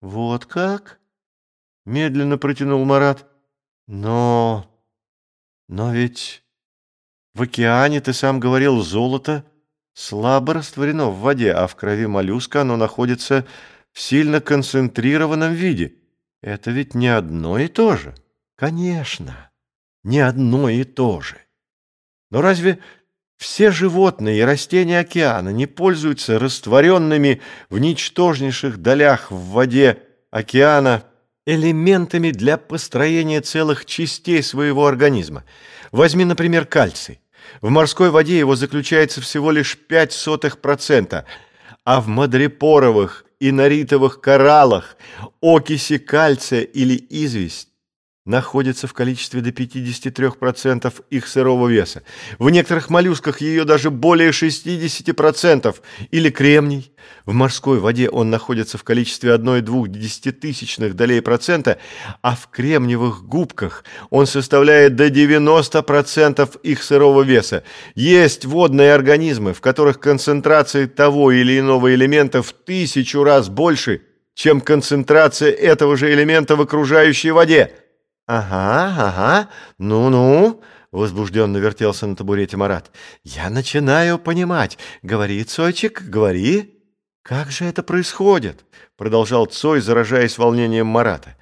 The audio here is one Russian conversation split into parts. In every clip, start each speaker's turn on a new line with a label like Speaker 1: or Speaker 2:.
Speaker 1: Вот как? Медленно протянул Марат. Но... Но ведь в океане, ты сам говорил, золото слабо растворено в воде, а в крови моллюска оно находится в сильно концентрированном виде. Это ведь не одно и то же. Конечно, не одно и то же. Но разве все животные и растения океана не пользуются растворенными в ничтожнейших долях в воде океана элементами для построения целых частей своего организма. Возьми, например, кальций. В морской воде его заключается всего лишь 0,05%, а в мадрепоровых и наритовых кораллах окиси кальция или известь находится в количестве до 53% их сырого веса. В некоторых моллюсках ее даже более 60%. Или кремний. В морской воде он находится в количестве 1,2 десятитысячных долей процента, а в кремниевых губках он составляет до 90% их сырого веса. Есть водные организмы, в которых концентрация того или иного элемента в тысячу раз больше, чем концентрация этого же элемента в окружающей воде. «Ага, ага, ну-ну», — возбужденно вертелся на табурете Марат. «Я начинаю понимать. Говори, Цойчик, говори». «Как же это происходит?» — продолжал Цой, заражаясь волнением Марата.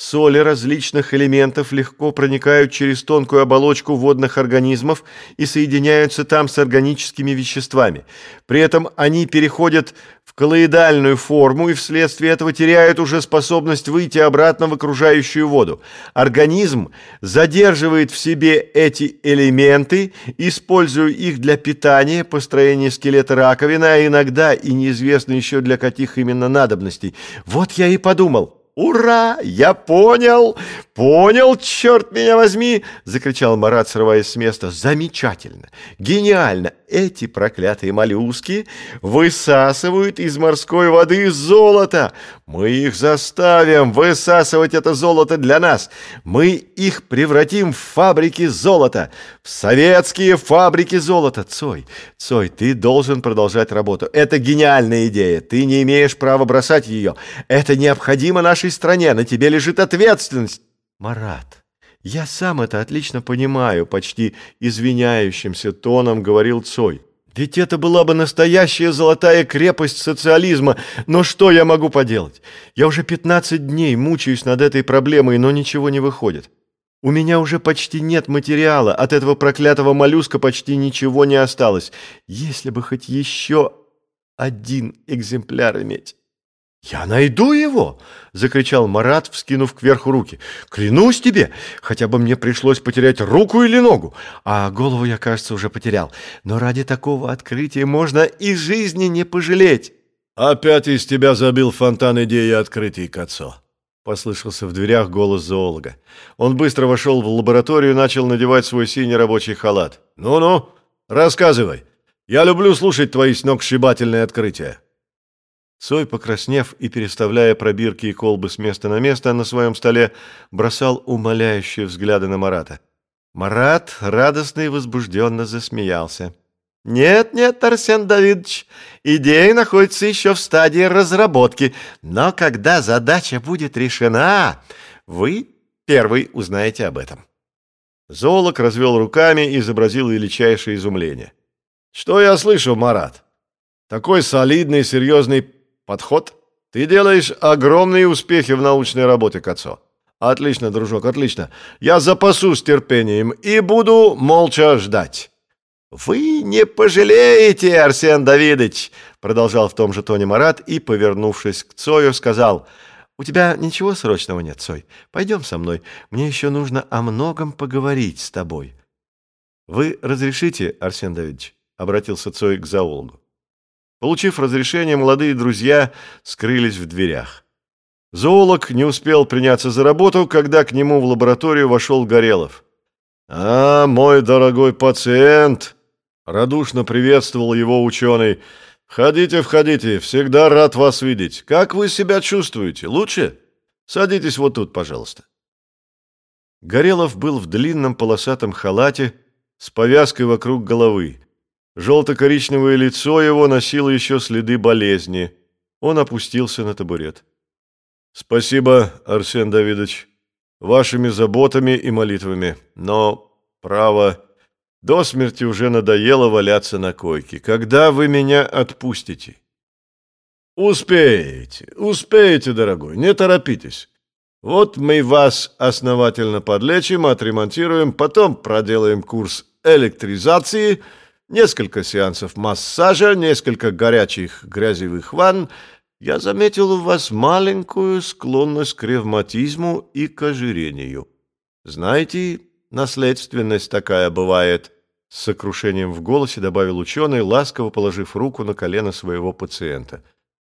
Speaker 1: Соли различных элементов легко проникают через тонкую оболочку водных организмов и соединяются там с органическими веществами. При этом они переходят в коллоидальную форму и вследствие этого теряют уже способность выйти обратно в окружающую воду. Организм задерживает в себе эти элементы, используя их для питания, построения скелета раковины, а иногда и неизвестно еще для каких именно надобностей. Вот я и подумал – «Ура! Я понял! Понял, черт меня возьми!» — закричал Марат, срываясь с места. «Замечательно! Гениально! Эти проклятые моллюски высасывают из морской воды золото! Мы их заставим высасывать это золото для нас! Мы их превратим в фабрики золота! В советские фабрики золота! Цой, Цой, ты должен продолжать работу. Это гениальная идея. Ты не имеешь права бросать ее. Это необходимо нашей стране, на тебе лежит ответственность. Марат, я сам это отлично понимаю, почти извиняющимся тоном говорил Цой. Ведь это была бы настоящая золотая крепость социализма. Но что я могу поделать? Я уже 15 дней мучаюсь над этой проблемой, но ничего не выходит. У меня уже почти нет материала, от этого проклятого моллюска почти ничего не осталось. Если бы хоть еще один экземпляр иметь. «Я найду его!» — закричал Марат, вскинув кверху руки. «Клянусь тебе, хотя бы мне пришлось потерять руку или ногу, а голову я, кажется, уже потерял. Но ради такого открытия можно и жизни не пожалеть!»
Speaker 2: «Опять из тебя забил фонтан идеи открытий, Кацо!» — послышался в дверях голос зоолога. Он быстро вошел в лабораторию и начал надевать свой синий рабочий халат. «Ну-ну, рассказывай. Я люблю слушать твои сногсшибательные открытия».
Speaker 1: Сой, покраснев и переставляя пробирки и колбы с места на место на своем столе, бросал умоляющие взгляды на Марата. Марат радостно и возбужденно засмеялся. «Нет, нет, Арсен Давидович, идея находится еще в стадии разработки, но когда задача будет решена, вы первый узнаете об этом».
Speaker 2: Золок развел руками и изобразил величайшее изумление. «Что я слышу, Марат? Такой солидный, серьезный Подход? Ты делаешь огромные успехи в научной работе, Кацо. Отлично, дружок, отлично. Я запасусь терпением и буду молча ждать. Вы не пожалеете, Арсен Давидович, продолжал в том же тоне Марат и, повернувшись к Цою, сказал: у тебя ничего срочного нет, Цой. Пойдем со мной. Мне еще нужно о многом поговорить с тобой. Вы разрешите, Арсен Давидович? обратился Цой к зоологу. Получив разрешение, молодые друзья скрылись в дверях. Зоолог не успел приняться за работу, когда к нему в лабораторию вошел Горелов. «А, мой дорогой пациент!» — радушно приветствовал его ученый. «Входите, входите, всегда рад вас видеть. Как вы себя чувствуете? Лучше? Садитесь вот тут, пожалуйста». Горелов был в длинном полосатом халате с повязкой вокруг головы. Желто-коричневое лицо его носило еще следы болезни. Он опустился на табурет. Спасибо, Арсен Давидович, вашими заботами и молитвами. Но, право, до смерти уже надоело валяться на койке. Когда вы меня отпустите? Успеете, успеете, дорогой, не торопитесь. Вот мы вас основательно подлечим, отремонтируем, потом проделаем курс электризации, несколько сеансов массажа, несколько горячих грязевых ванн. Я заметил у вас маленькую склонность к ревматизму и к ожирению. Знаете, наследственность такая бывает. С сокрушением в голосе добавил ученый, ласково положив руку на колено своего пациента –